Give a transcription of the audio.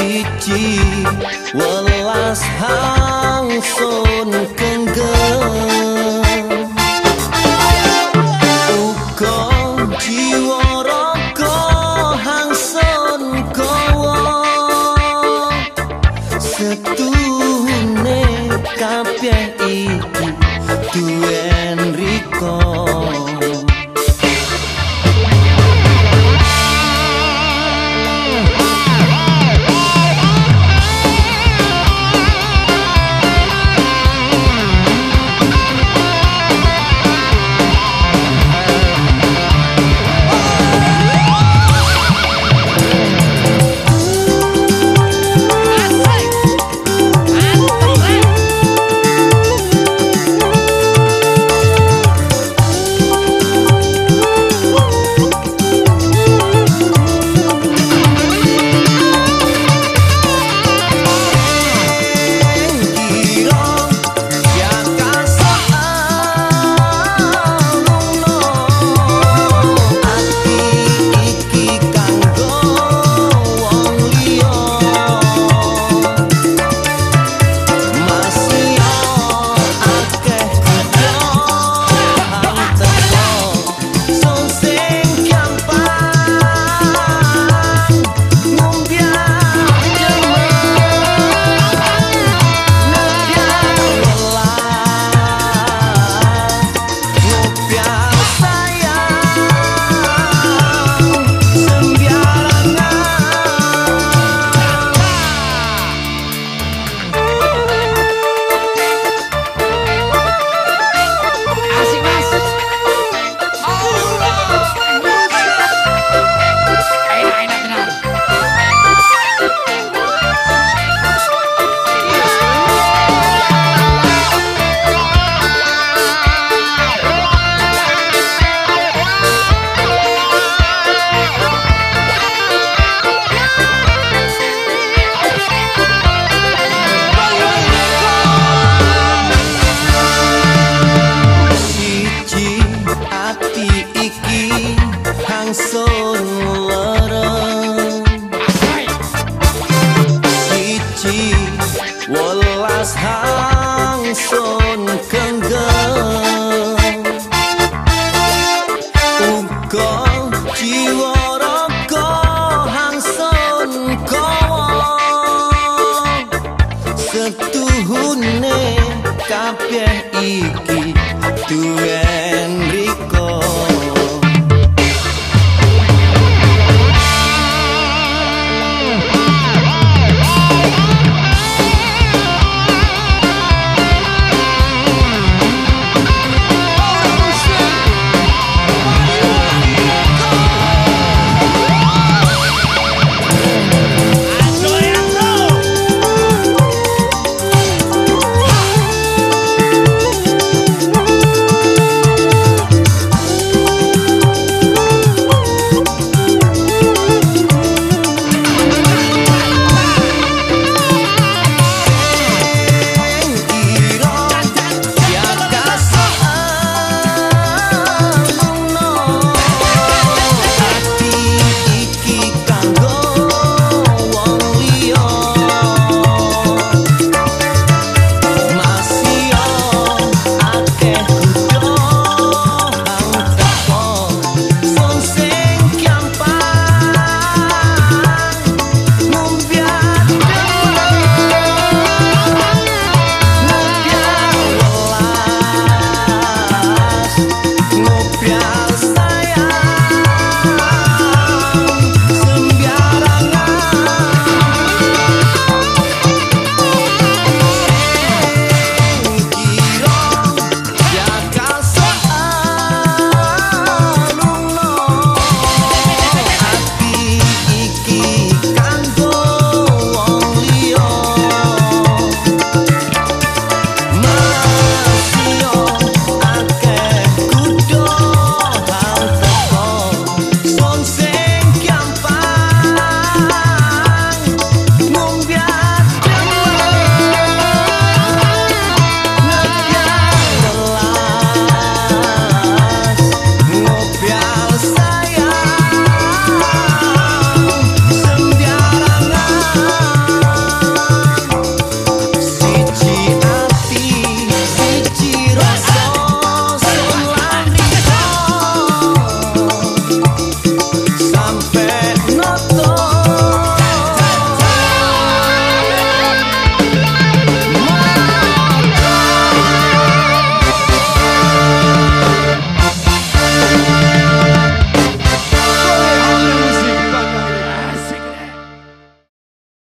siji welas hangsun kenggeng hangsun kenggeng uga jiwa raga hangsun kowo setuhune kabeh iki duwe